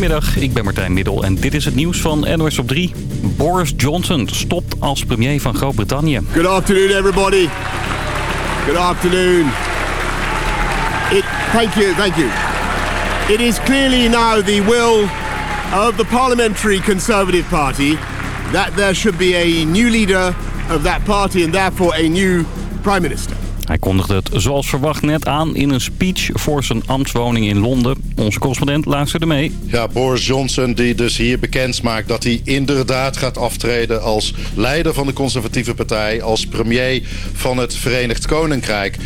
Goedemiddag, ik ben Martijn Middel en dit is het nieuws van NOS op 3. Boris Johnson stopt als premier van Groot-Brittannië. Good afternoon everybody. Good afternoon. It, thank you, thank you. It is clearly now the will of the Parliamentary Conservative Party that there should be a new leader of that party and therefore a new prime minister. Hij kondigde het zoals verwacht net aan in een speech voor zijn ambtswoning in Londen. Onze correspondent luisterde mee. Ja, Boris Johnson die dus hier bekend maakt dat hij inderdaad gaat aftreden als leider van de conservatieve partij, als premier van het Verenigd Koninkrijk.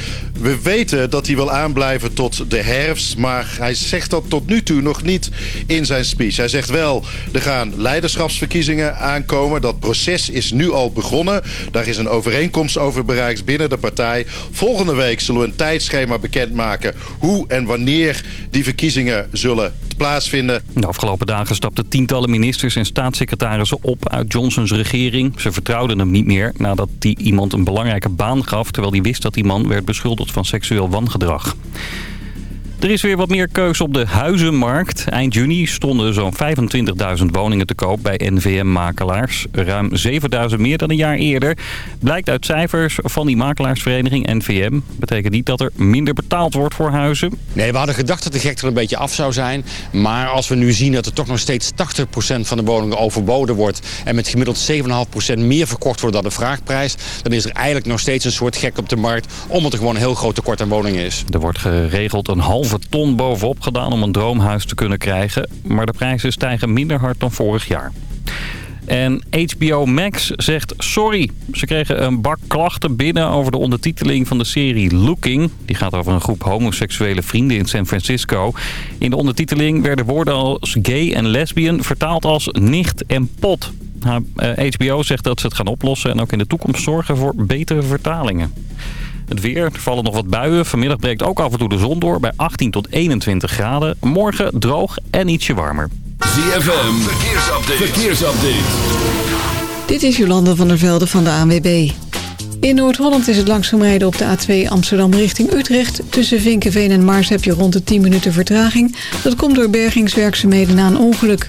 We weten dat hij wil aanblijven tot de herfst, maar hij zegt dat tot nu toe nog niet in zijn speech. Hij zegt wel, er gaan leiderschapsverkiezingen aankomen. Dat proces is nu al begonnen. Daar is een overeenkomst over bereikt binnen de partij. Volgende week zullen we een tijdschema bekendmaken hoe en wanneer die verkiezingen zullen plaatsvinden. De afgelopen dagen stapten tientallen ministers en staatssecretarissen op uit Johnsons regering. Ze vertrouwden hem niet meer nadat hij iemand een belangrijke baan gaf... terwijl hij wist dat die man werd beschuldigd van seksueel wangedrag. Er is weer wat meer keus op de huizenmarkt. Eind juni stonden zo'n 25.000 woningen te koop bij NVM-makelaars. Ruim 7.000 meer dan een jaar eerder. Blijkt uit cijfers van die makelaarsvereniging NVM. Betekent niet dat er minder betaald wordt voor huizen. Nee, we hadden gedacht dat de gekte er een beetje af zou zijn. Maar als we nu zien dat er toch nog steeds 80% van de woningen overboden wordt... en met gemiddeld 7,5% meer verkocht wordt dan de vraagprijs... dan is er eigenlijk nog steeds een soort gek op de markt... omdat er gewoon een heel groot tekort aan woningen is. Er wordt geregeld een halve ton bovenop gedaan om een droomhuis te kunnen krijgen. Maar de prijzen stijgen minder hard dan vorig jaar. En HBO Max zegt sorry. Ze kregen een bak klachten binnen over de ondertiteling van de serie Looking. Die gaat over een groep homoseksuele vrienden in San Francisco. In de ondertiteling werden woorden als gay en lesbian vertaald als nicht en pot. HBO zegt dat ze het gaan oplossen en ook in de toekomst zorgen voor betere vertalingen. Het weer, er vallen nog wat buien. Vanmiddag breekt ook af en toe de zon door bij 18 tot 21 graden. Morgen droog en ietsje warmer. ZFM, verkeersupdate. verkeersupdate. Dit is Jolanda van der Velde van de ANWB. In Noord-Holland is het langzaam rijden op de A2 Amsterdam richting Utrecht. Tussen Vinkenveen en Mars heb je rond de 10 minuten vertraging. Dat komt door bergingswerkzaamheden na een ongeluk.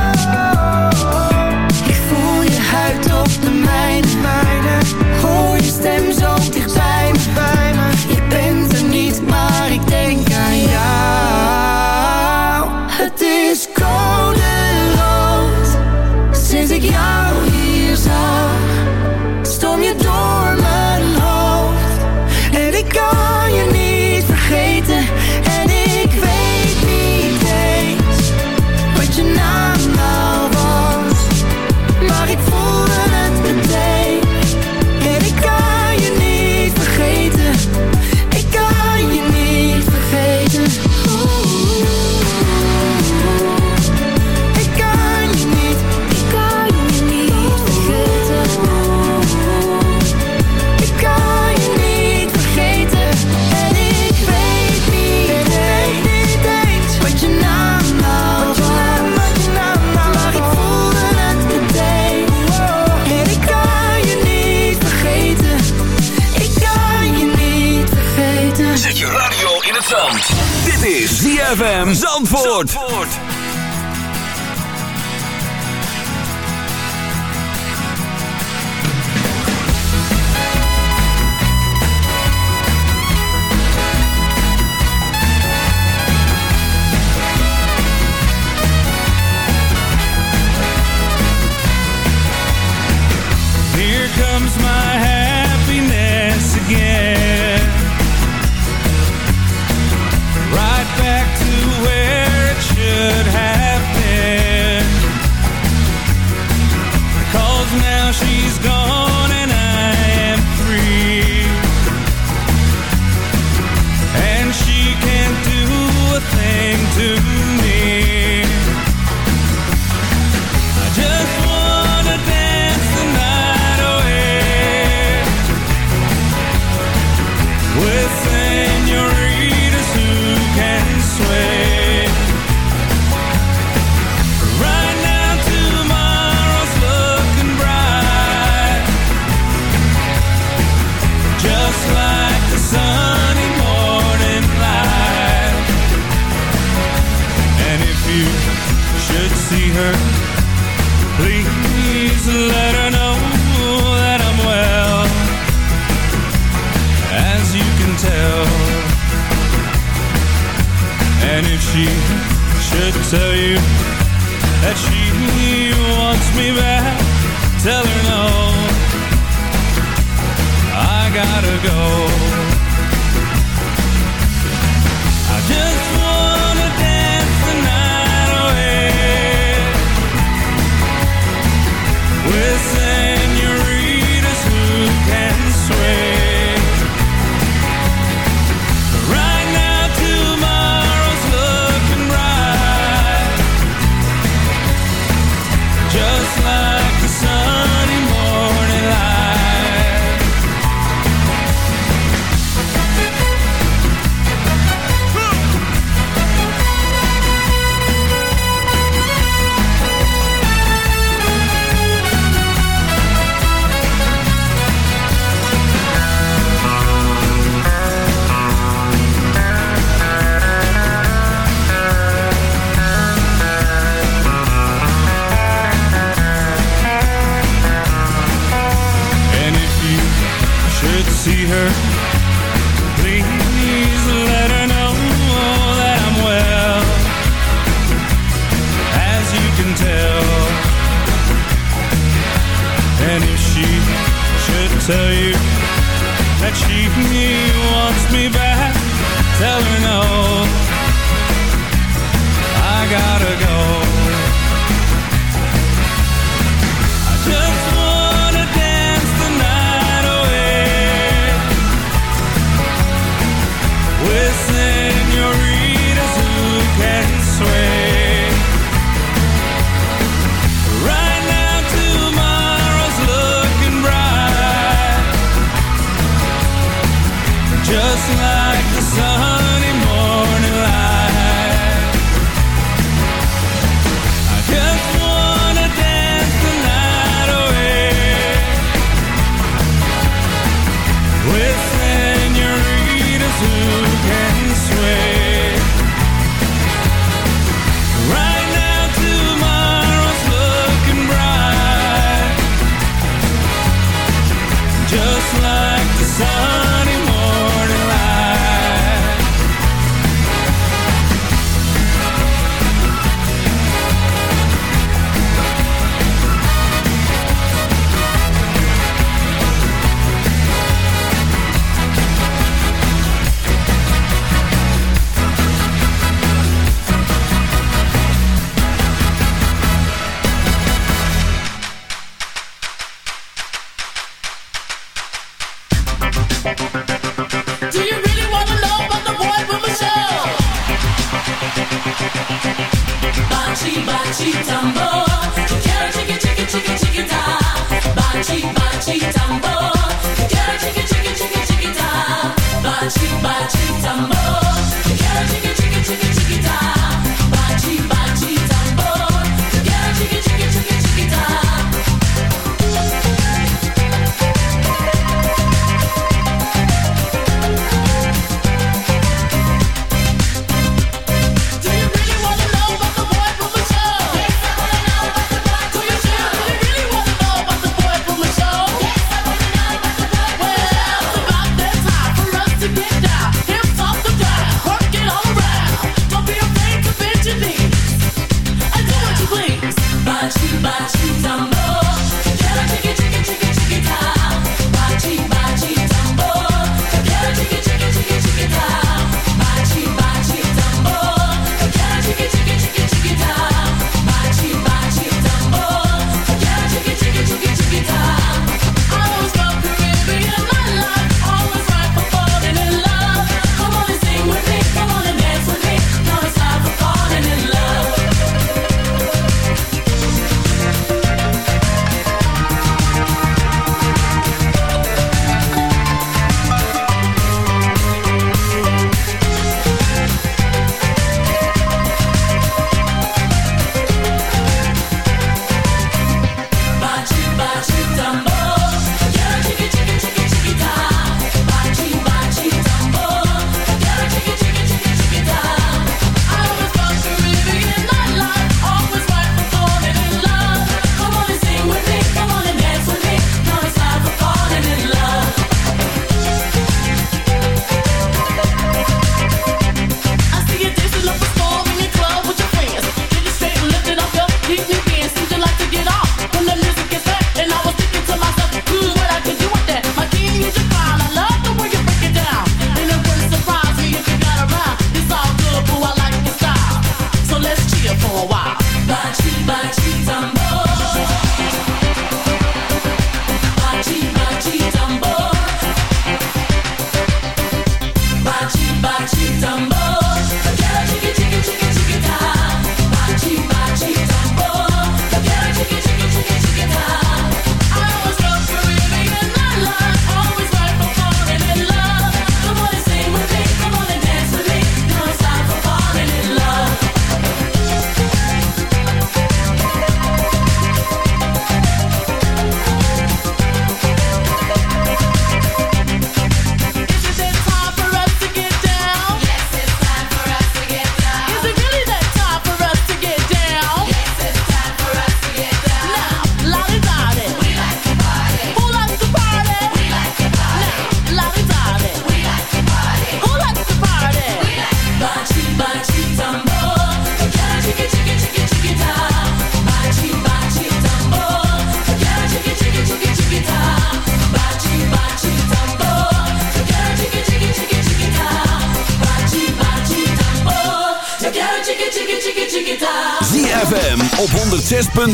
Now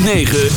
106.9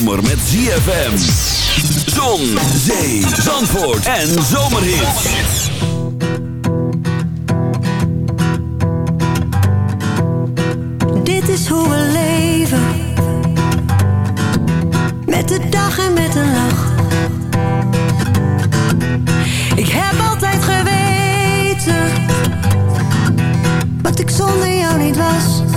zomer met ZFM. Zon, zee, zandvoort en zomerhits. Dit is hoe we leven. Met de dag en met de lach. Ik heb altijd geweten. Wat ik zonder jou niet was.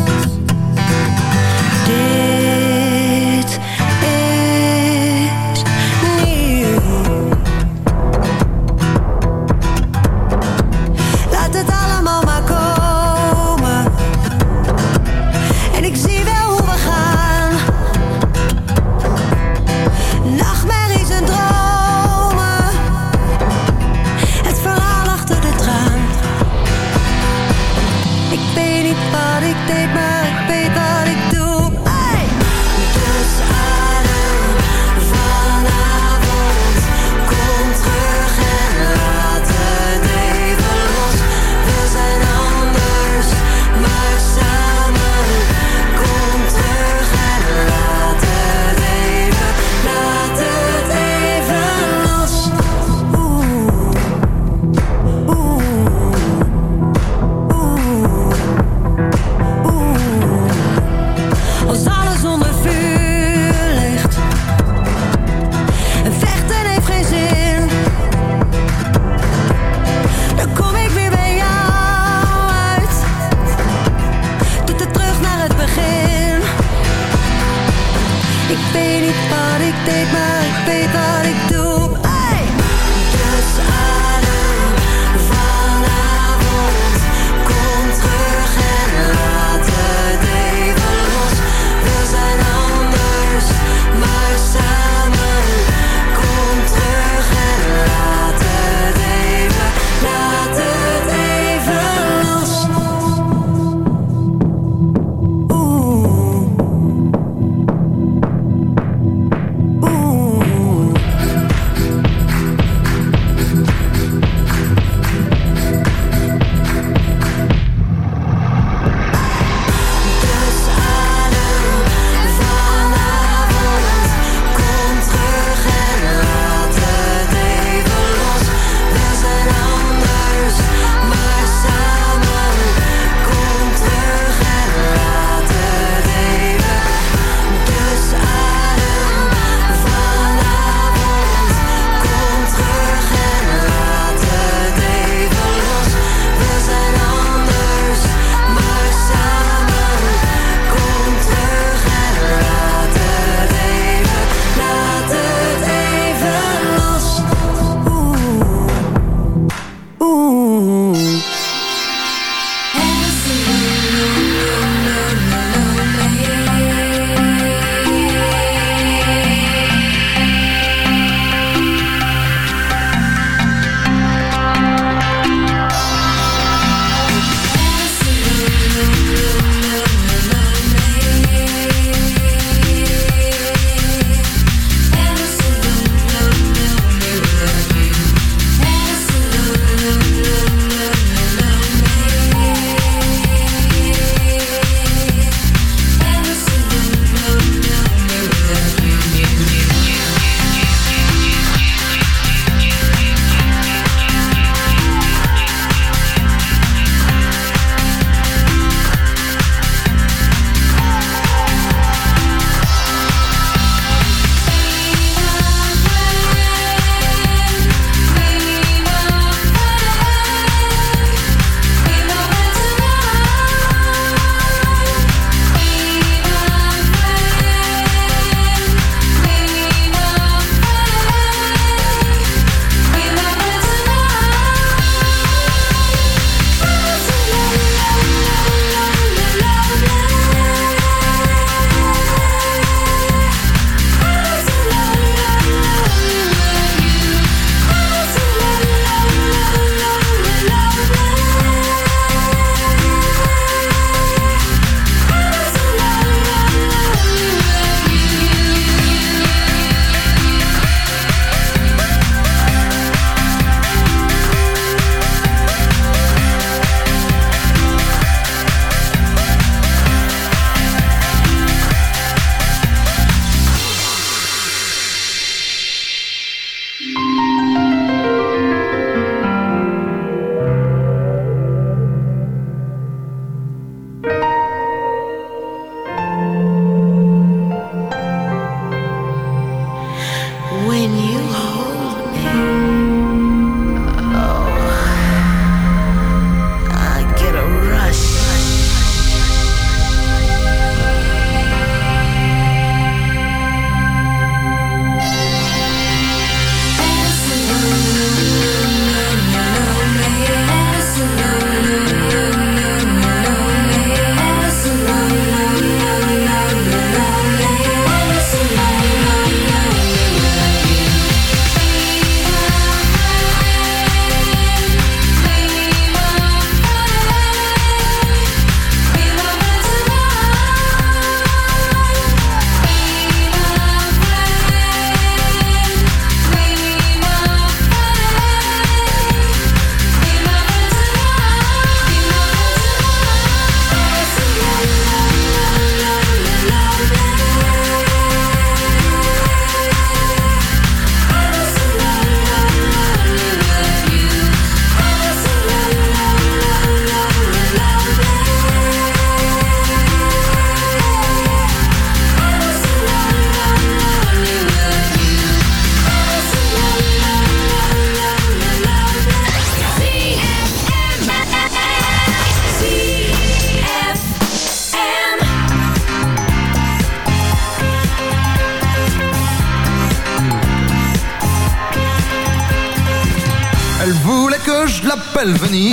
nouvelle.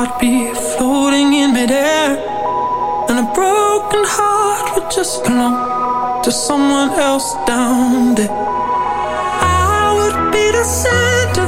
I'd be floating in midair. And a broken heart would just belong to someone else down there. I would be the center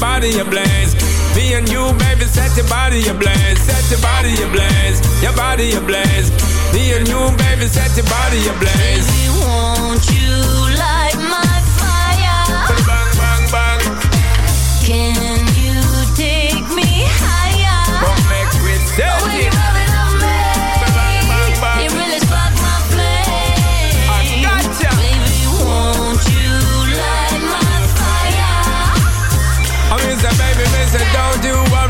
body ablaze. Me and you, baby, set your body ablaze, set your body ablaze, your body ablaze. Me and you, baby, set your body ablaze.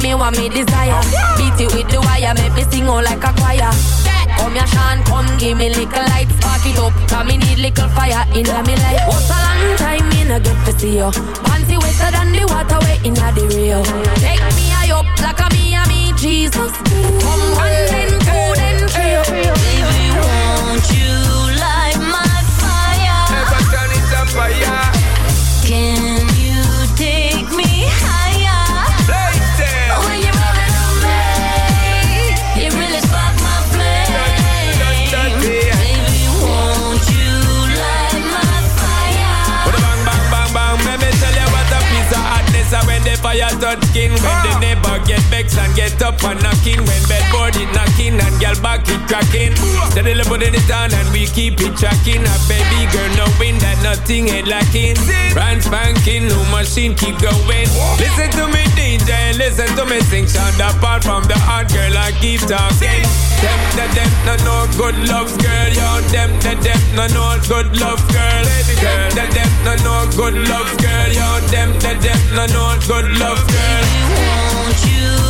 give me what me desire. Beat it with the wire, make me sing all like a choir. Come here, Sean, come give me little light, spark it up. Cause me need little fire in me life. What's a long time me no get to see you? Panty wetter than the water way in the real. Take me high up like a me and me Jesus. Come one then two then three. Baby, won't you light my fire? Never turn it up fire. a knocking when bedboard it knocking and girl back it cracking. Steadily putting it on and we keep it tracking. A baby girl knowing that nothing ain't lacking. Brand spanking, new machine keep going. Listen to me DJ, listen to me sing. Sound apart from the hard girl I keep talking. Them the them no no good love girl. Yo them the them no no good love girl. Them the them no no good love girl. Yo them the them no no good love girl. Won't you?